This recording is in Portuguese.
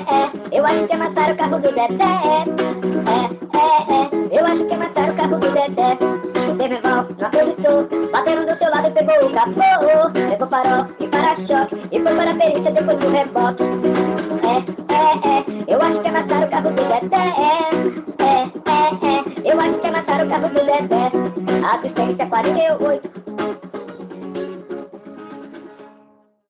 É, é. Eu acho que é amassaram o carro do Dedé. É, é, é. é. Eu acho que é amassaram o carro do Dedé. O teu não acreditou. Bateram do seu lado e pegou o capô. Levou farol e para-choque. E foi para a perícia depois do reboque. É, é, é. Eu acho que é amassaram o carro do Dedé. É, é, é. Eu acho que é amassaram o carro do Dedé. Assistência 48.